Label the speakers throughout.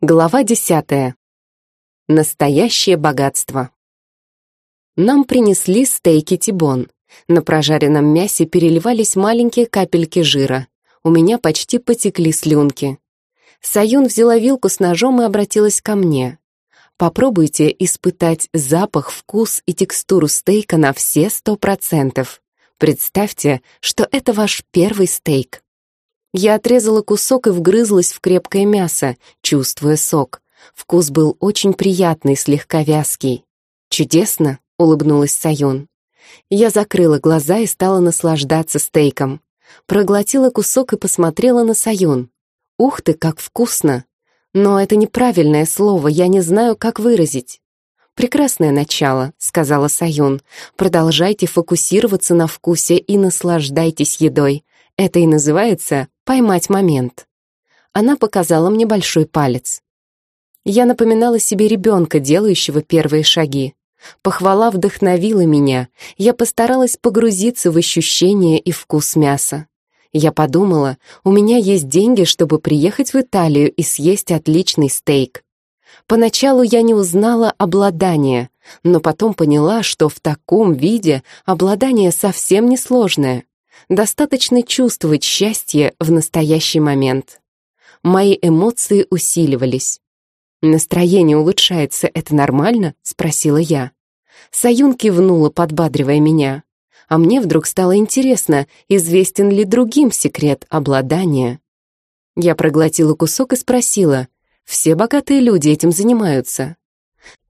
Speaker 1: Глава десятая. Настоящее богатство. Нам принесли стейки тибон. На прожаренном мясе переливались маленькие капельки жира. У меня почти потекли слюнки. Саюн взяла вилку с ножом и обратилась ко мне. Попробуйте испытать запах, вкус и текстуру стейка на все сто процентов. Представьте, что это ваш первый стейк. Я отрезала кусок и вгрызлась в крепкое мясо, чувствуя сок. Вкус был очень приятный, слегка вязкий. «Чудесно!» — улыбнулась Саюн. Я закрыла глаза и стала наслаждаться стейком. Проглотила кусок и посмотрела на Саюн. «Ух ты, как вкусно!» Но это неправильное слово, я не знаю, как выразить. «Прекрасное начало», — сказала Саюн. «Продолжайте фокусироваться на вкусе и наслаждайтесь едой. Это и называется поймать момент. Она показала мне большой палец. Я напоминала себе ребенка, делающего первые шаги. Похвала вдохновила меня. Я постаралась погрузиться в ощущение и вкус мяса. Я подумала, у меня есть деньги, чтобы приехать в Италию и съесть отличный стейк. Поначалу я не узнала обладание, но потом поняла, что в таком виде обладание совсем несложное достаточно чувствовать счастье в настоящий момент. Мои эмоции усиливались. «Настроение улучшается, это нормально?» — спросила я. Саюн кивнула, подбадривая меня. А мне вдруг стало интересно, известен ли другим секрет обладания. Я проглотила кусок и спросила, «Все богатые люди этим занимаются?»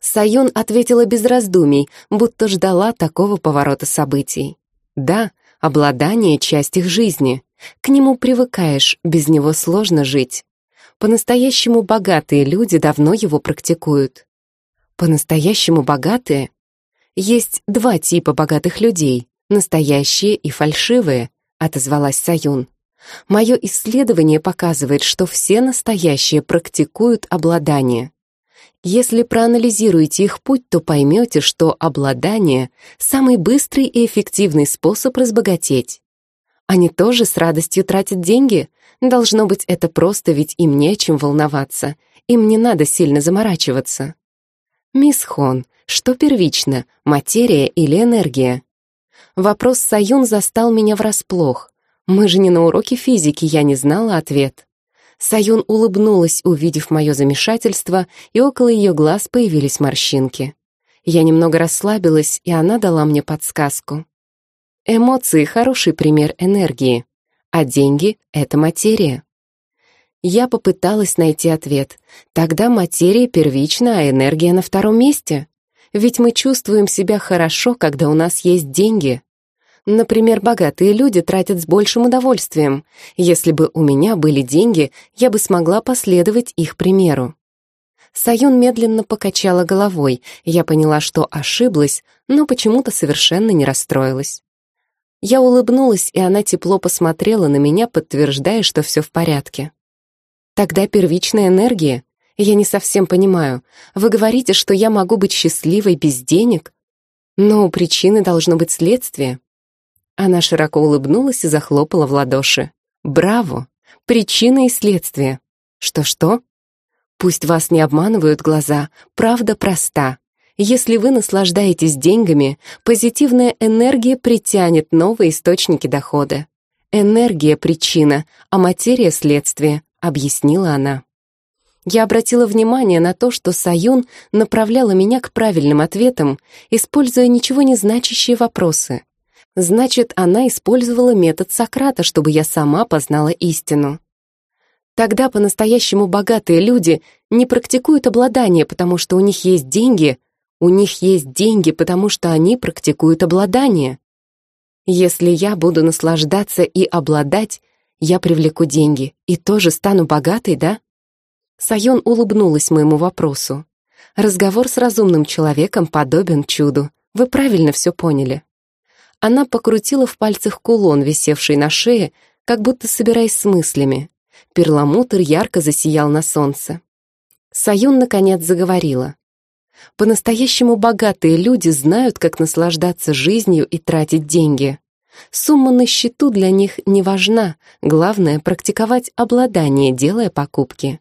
Speaker 1: Саюн ответила без раздумий, будто ждала такого поворота событий. «Да, Обладание — часть их жизни. К нему привыкаешь, без него сложно жить. По-настоящему богатые люди давно его практикуют. По-настоящему богатые? Есть два типа богатых людей — настоящие и фальшивые, отозвалась Саюн. Мое исследование показывает, что все настоящие практикуют обладание. Если проанализируете их путь, то поймете, что обладание — самый быстрый и эффективный способ разбогатеть. Они тоже с радостью тратят деньги. Должно быть, это просто, ведь им не о чем волноваться. Им не надо сильно заморачиваться. Мисс Хон, что первично, материя или энергия? Вопрос Саюн застал меня врасплох. Мы же не на уроке физики, я не знала ответ. Саюн улыбнулась, увидев мое замешательство, и около ее глаз появились морщинки. Я немного расслабилась, и она дала мне подсказку. Эмоции — хороший пример энергии, а деньги — это материя. Я попыталась найти ответ. Тогда материя первична, а энергия на втором месте. Ведь мы чувствуем себя хорошо, когда у нас есть деньги. Например, богатые люди тратят с большим удовольствием. Если бы у меня были деньги, я бы смогла последовать их примеру. Саюн медленно покачала головой. Я поняла, что ошиблась, но почему-то совершенно не расстроилась. Я улыбнулась, и она тепло посмотрела на меня, подтверждая, что все в порядке. Тогда первичная энергия. Я не совсем понимаю. Вы говорите, что я могу быть счастливой без денег? Но у причины должно быть следствие. Она широко улыбнулась и захлопала в ладоши. «Браво! Причина и следствие. Что-что? Пусть вас не обманывают глаза, правда проста. Если вы наслаждаетесь деньгами, позитивная энергия притянет новые источники дохода. Энергия — причина, а материя — следствие», — объяснила она. Я обратила внимание на то, что Саюн направляла меня к правильным ответам, используя ничего не значащие вопросы. Значит, она использовала метод Сократа, чтобы я сама познала истину. Тогда по-настоящему богатые люди не практикуют обладание, потому что у них есть деньги, у них есть деньги, потому что они практикуют обладание. Если я буду наслаждаться и обладать, я привлеку деньги и тоже стану богатой, да? Сайон улыбнулась моему вопросу. Разговор с разумным человеком подобен чуду. Вы правильно все поняли. Она покрутила в пальцах кулон, висевший на шее, как будто собираясь с мыслями. Перламутр ярко засиял на солнце. Саюн, наконец, заговорила. По-настоящему богатые люди знают, как наслаждаться жизнью и тратить деньги. Сумма на счету для них не важна, главное — практиковать обладание, делая покупки.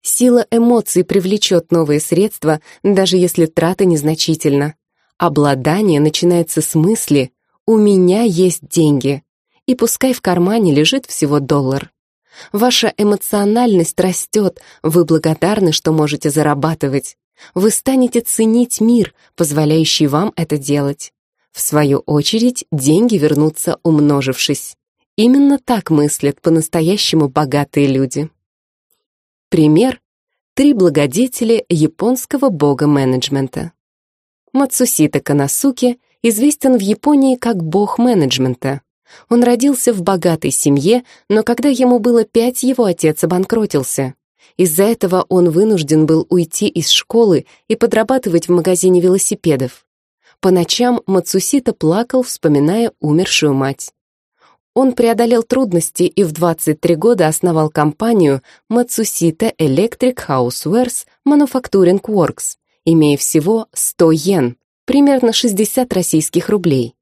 Speaker 1: Сила эмоций привлечет новые средства, даже если трата незначительна. Обладание начинается с мысли «у меня есть деньги», и пускай в кармане лежит всего доллар. Ваша эмоциональность растет, вы благодарны, что можете зарабатывать. Вы станете ценить мир, позволяющий вам это делать. В свою очередь, деньги вернутся умножившись. Именно так мыслят по-настоящему богатые люди. Пример — три благодетели японского бога менеджмента. Мацусита Канасуки известен в Японии как бог менеджмента. Он родился в богатой семье, но когда ему было пять, его отец обанкротился. Из-за этого он вынужден был уйти из школы и подрабатывать в магазине велосипедов. По ночам Мацусита плакал, вспоминая умершую мать. Он преодолел трудности и в 23 года основал компанию Matsusita Electric Housewares Manufacturing Works, имея всего 100 йен, примерно 60 российских рублей.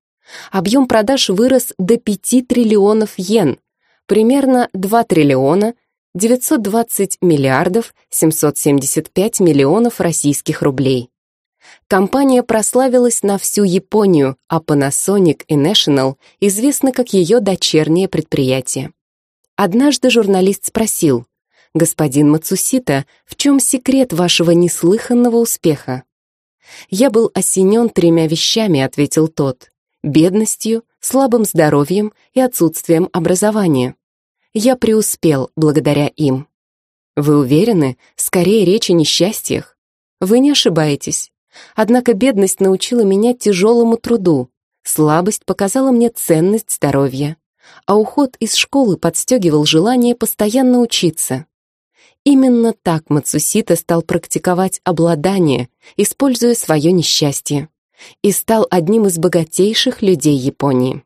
Speaker 1: Объем продаж вырос до 5 триллионов йен, примерно 2 триллиона 920 миллиардов 775 миллионов российских рублей. Компания прославилась на всю Японию, а Panasonic и National известны как ее дочернее предприятие. Однажды журналист спросил, «Господин Мацусита, в чем секрет вашего неслыханного успеха?» «Я был осенен тремя вещами», — ответил тот, «бедностью, слабым здоровьем и отсутствием образования. Я преуспел благодаря им». «Вы уверены? Скорее речь о несчастьях». «Вы не ошибаетесь. Однако бедность научила меня тяжелому труду, слабость показала мне ценность здоровья, а уход из школы подстегивал желание постоянно учиться. Именно так Мацусита стал практиковать обладание, используя свое несчастье, и стал одним из богатейших людей Японии.